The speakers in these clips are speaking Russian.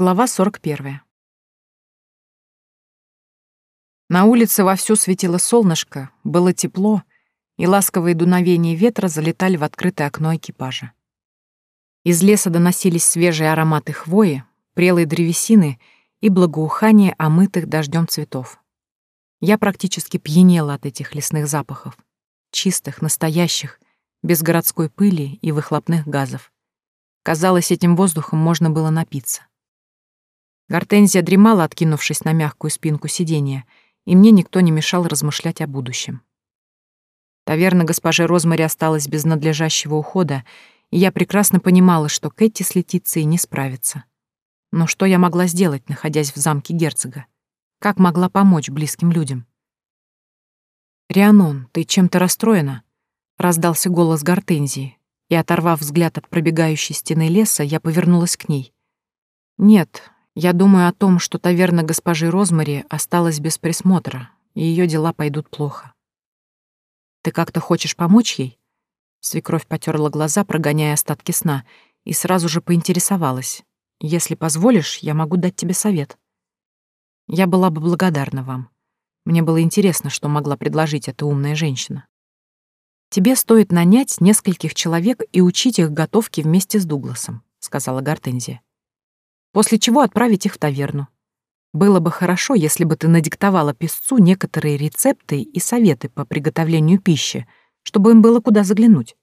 Глава 41. На улице вовсю светило солнышко, было тепло, и ласковые дуновения ветра залетали в открытое окно экипажа. Из леса доносились свежие ароматы хвои, прелой древесины и благоухание омытых дождем цветов. Я практически пьянела от этих лесных запахов, чистых, настоящих, без городской пыли и выхлопных газов. Казалось, этим воздухом можно было напиться. Гортензия дремала, откинувшись на мягкую спинку сиденья, и мне никто не мешал размышлять о будущем. Таверна госпожи Розмари осталась без надлежащего ухода, и я прекрасно понимала, что Кэти с Летицией не справится. Но что я могла сделать, находясь в замке герцога? Как могла помочь близким людям? «Рианон, ты чем-то расстроена?» — раздался голос Гортензии, и, оторвав взгляд от пробегающей стены леса, я повернулась к ней. «Нет, я думаю о том, что таверна госпожи Розмари осталась без присмотра, и ее дела пойдут плохо. Ты как-то хочешь помочь ей? Свекровь потерла глаза, прогоняя остатки сна, и сразу же поинтересовалась. Если позволишь, я могу дать тебе совет. Я была бы благодарна вам. Мне было интересно, что могла предложить эта умная женщина. Тебе стоит нанять нескольких человек и учить их готовке вместе с Дугласом, сказала Гортензия после чего отправить их в таверну. Было бы хорошо, если бы ты надиктовала песцу некоторые рецепты и советы по приготовлению пищи, чтобы им было куда заглянуть.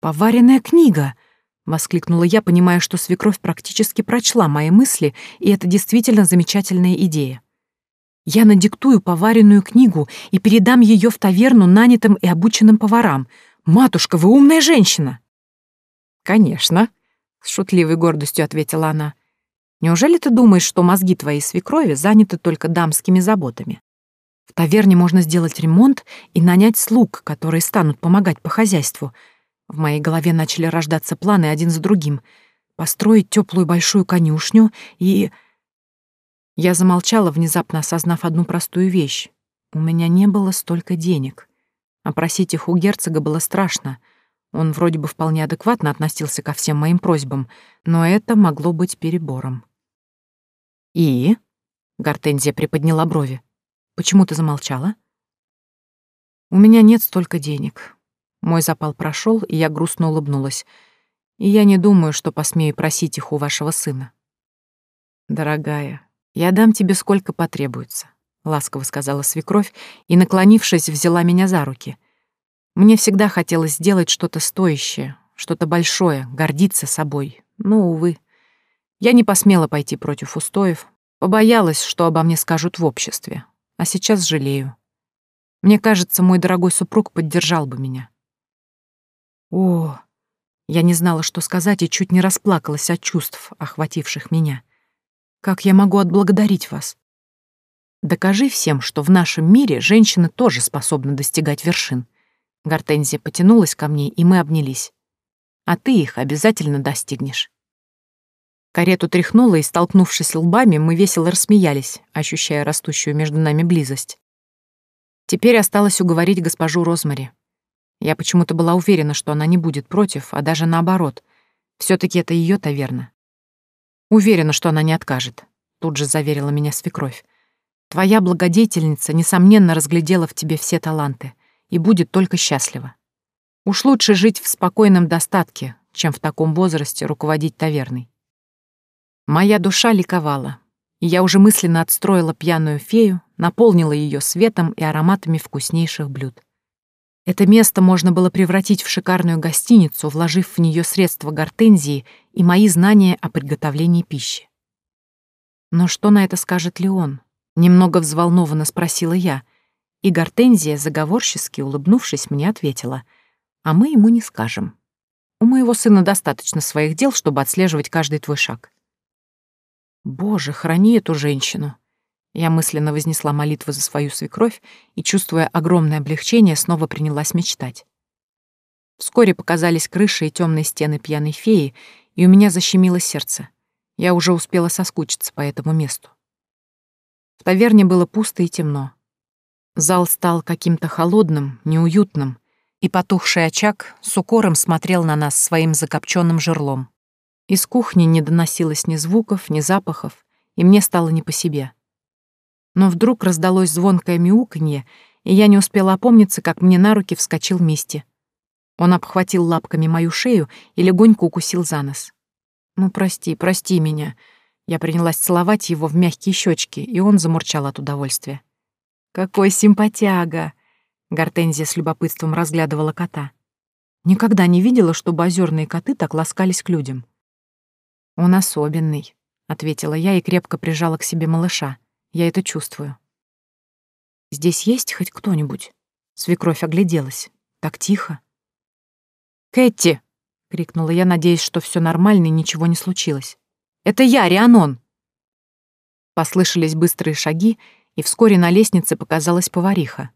«Поваренная книга!» — воскликнула я, понимая, что свекровь практически прочла мои мысли, и это действительно замечательная идея. Я надиктую поваренную книгу и передам ее в таверну нанятым и обученным поварам. Матушка, вы умная женщина!» «Конечно!» — с шутливой гордостью ответила она. «Неужели ты думаешь, что мозги твоей свекрови заняты только дамскими заботами? В таверне можно сделать ремонт и нанять слуг, которые станут помогать по хозяйству. В моей голове начали рождаться планы один за другим. Построить теплую большую конюшню и... Я замолчала, внезапно осознав одну простую вещь. У меня не было столько денег. А просить их у герцога было страшно — он вроде бы вполне адекватно относился ко всем моим просьбам, но это могло быть перебором. «И?» — Гортензия приподняла брови. «Почему ты замолчала?» «У меня нет столько денег». Мой запал прошел, и я грустно улыбнулась. «И я не думаю, что посмею просить их у вашего сына». «Дорогая, я дам тебе сколько потребуется», — ласково сказала свекровь и, наклонившись, взяла меня за руки — мне всегда хотелось сделать что-то стоящее, что-то большое, гордиться собой. Но, увы, я не посмела пойти против устоев, побоялась, что обо мне скажут в обществе. А сейчас жалею. Мне кажется, мой дорогой супруг поддержал бы меня. О, я не знала, что сказать, и чуть не расплакалась от чувств, охвативших меня. Как я могу отблагодарить вас? Докажи всем, что в нашем мире женщины тоже способны достигать вершин — Гортензия потянулась ко мне, и мы обнялись. «А ты их обязательно достигнешь». Карету тряхнула, и, столкнувшись лбами, мы весело рассмеялись, ощущая растущую между нами близость. Теперь осталось уговорить госпожу Розмари. Я почему-то была уверена, что она не будет против, а даже наоборот. все таки это ее таверна. Уверена, что она не откажет, тут же заверила меня свекровь. Твоя благодетельница, несомненно, разглядела в тебе все таланты и будет только счастлива. Уж лучше жить в спокойном достатке, чем в таком возрасте руководить таверной. Моя душа ликовала, и я уже мысленно отстроила пьяную фею, наполнила ее светом и ароматами вкуснейших блюд. Это место можно было превратить в шикарную гостиницу, вложив в нее средства гортензии и мои знания о приготовлении пищи. Но что на это скажет Леон? Немного взволнованно спросила я — и Гортензия, заговорчески улыбнувшись, мне ответила, «А мы ему не скажем. У моего сына достаточно своих дел, чтобы отслеживать каждый твой шаг». «Боже, храни эту женщину!» Я мысленно вознесла молитву за свою свекровь и, чувствуя огромное облегчение, снова принялась мечтать. Вскоре показались крыши и темные стены пьяной феи, и у меня защемило сердце. Я уже успела соскучиться по этому месту. В таверне было пусто и темно. Зал стал каким-то холодным, неуютным, и потухший очаг с укором смотрел на нас своим закопченным жерлом. Из кухни не доносилось ни звуков, ни запахов, и мне стало не по себе. Но вдруг раздалось звонкое мяуканье, и я не успела опомниться, как мне на руки вскочил Мисти. Он обхватил лапками мою шею и легонько укусил за нос. «Ну, прости, прости меня». Я принялась целовать его в мягкие щечки, и он замурчал от удовольствия. «Какой симпатяга!» Гортензия с любопытством разглядывала кота. Никогда не видела, чтобы озерные коты так ласкались к людям. «Он особенный», — ответила я и крепко прижала к себе малыша. Я это чувствую. «Здесь есть хоть кто-нибудь?» Свекровь огляделась. Так тихо. «Кэти!» — крикнула я, надеясь, что все нормально и ничего не случилось. «Это я, Рианон!» Послышались быстрые шаги, и вскоре на лестнице показалась повариха.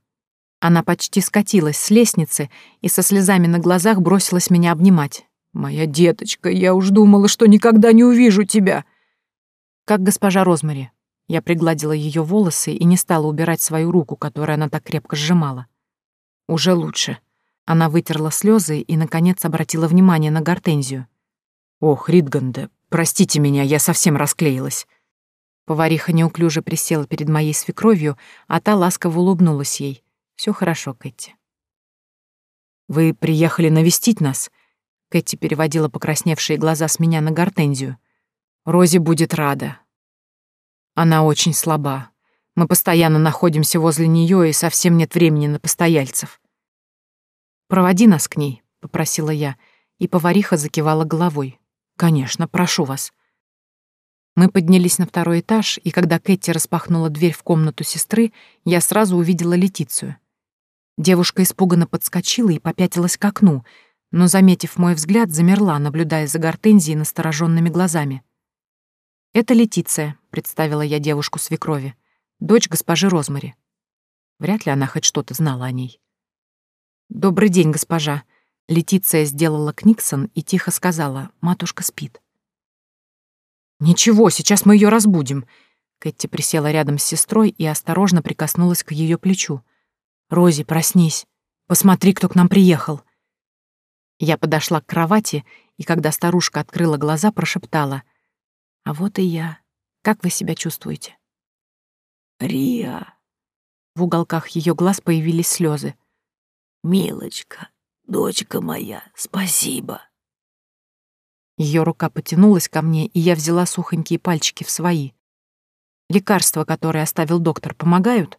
Она почти скатилась с лестницы и со слезами на глазах бросилась меня обнимать. «Моя деточка, я уж думала, что никогда не увижу тебя!» «Как госпожа Розмари?» Я пригладила ее волосы и не стала убирать свою руку, которую она так крепко сжимала. «Уже лучше». Она вытерла слезы и, наконец, обратила внимание на гортензию. «Ох, Ридганде, простите меня, я совсем расклеилась». Повариха неуклюже присела перед моей свекровью, а та ласково улыбнулась ей. Все хорошо, Кэти». «Вы приехали навестить нас?» Кэти переводила покрасневшие глаза с меня на гортензию. «Рози будет рада. Она очень слаба. Мы постоянно находимся возле нее и совсем нет времени на постояльцев». «Проводи нас к ней», — попросила я, и повариха закивала головой. «Конечно, прошу вас». Мы поднялись на второй этаж, и когда Кэти распахнула дверь в комнату сестры, я сразу увидела Летицию. Девушка испуганно подскочила и попятилась к окну, но, заметив мой взгляд, замерла, наблюдая за гортензией настороженными глазами. «Это Летиция», — представила я девушку свекрови, дочь госпожи Розмари. Вряд ли она хоть что-то знала о ней. «Добрый день, госпожа». Летиция сделала книксон и тихо сказала, «Матушка спит». «Ничего, сейчас мы ее разбудим». Кэти присела рядом с сестрой и осторожно прикоснулась к ее плечу. «Рози, проснись. Посмотри, кто к нам приехал». Я подошла к кровати, и когда старушка открыла глаза, прошептала. «А вот и я. Как вы себя чувствуете?» «Риа». В уголках ее глаз появились слезы. «Милочка, дочка моя, спасибо». Ее рука потянулась ко мне, и я взяла сухонькие пальчики в свои. «Лекарства, которые оставил доктор, помогают?»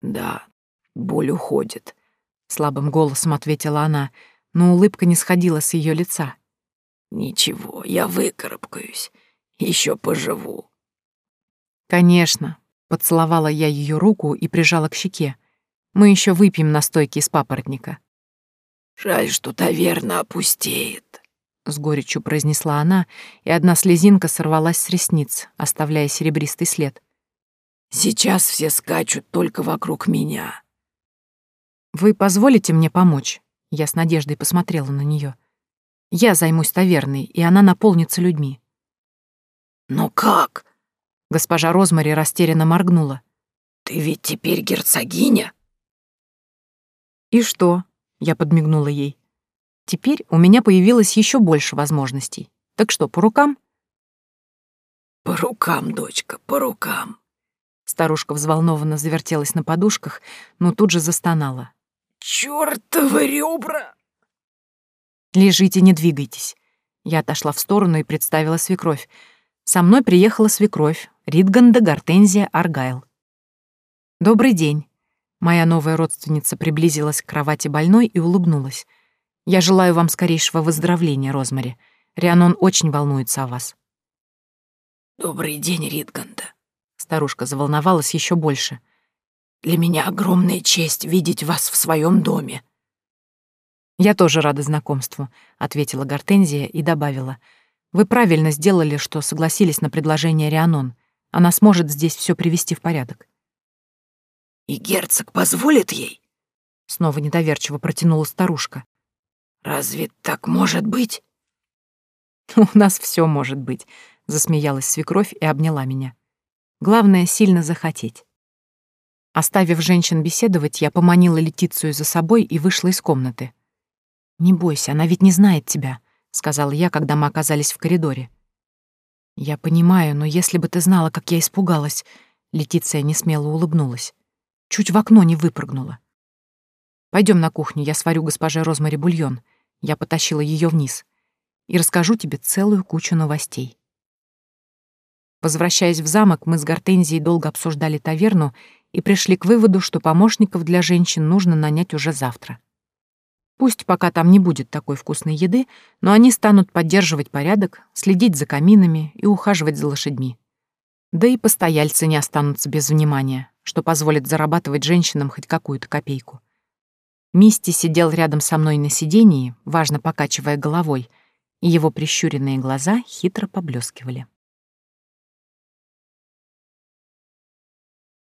«Да, боль уходит», — слабым голосом ответила она, но улыбка не сходила с ее лица. «Ничего, я выкарабкаюсь, еще поживу». «Конечно», — поцеловала я ее руку и прижала к щеке. «Мы еще выпьем настойки из папоротника». «Жаль, что таверна опустеет», — с горечью произнесла она, и одна слезинка сорвалась с ресниц, оставляя серебристый след. «Сейчас все скачут только вокруг меня. «Вы позволите мне помочь?» Я с надеждой посмотрела на нее. «Я займусь таверной, и она наполнится людьми». «Но как?» Госпожа Розмари растерянно моргнула. «Ты ведь теперь герцогиня?» «И что?» — я подмигнула ей. «Теперь у меня появилось еще больше возможностей. Так что, по рукам?» «По рукам, дочка, по рукам». Старушка взволнованно завертелась на подушках, но тут же застонала. Чёртовы ребра!» «Лежите, не двигайтесь». Я отошла в сторону и представила свекровь. Со мной приехала свекровь, Ридганда Гортензия Аргайл. «Добрый день». Моя новая родственница приблизилась к кровати больной и улыбнулась. «Я желаю вам скорейшего выздоровления, Розмари. Рианон очень волнуется о вас». «Добрый день, Ридганда». Старушка заволновалась еще больше. Для меня огромная честь видеть вас в своем доме». «Я тоже рада знакомству», — ответила Гортензия и добавила. «Вы правильно сделали, что согласились на предложение Рианон. Она сможет здесь все привести в порядок». «И герцог позволит ей?» Снова недоверчиво протянула старушка. «Разве так может быть?» «У нас все может быть», — засмеялась свекровь и обняла меня. «Главное — сильно захотеть». Оставив женщин беседовать, я поманила Летицию за собой и вышла из комнаты. «Не бойся, она ведь не знает тебя», — сказал я, когда мы оказались в коридоре. «Я понимаю, но если бы ты знала, как я испугалась...» Летиция несмело улыбнулась. Чуть в окно не выпрыгнула. Пойдем на кухню, я сварю госпоже Розмари бульон. Я потащила ее вниз. И расскажу тебе целую кучу новостей. Возвращаясь в замок, мы с Гортензией долго обсуждали таверну и пришли к выводу, что помощников для женщин нужно нанять уже завтра. Пусть пока там не будет такой вкусной еды, но они станут поддерживать порядок, следить за каминами и ухаживать за лошадьми. Да и постояльцы не останутся без внимания, что позволит зарабатывать женщинам хоть какую-то копейку. Мисти сидел рядом со мной на сидении, важно покачивая головой, и его прищуренные глаза хитро поблескивали.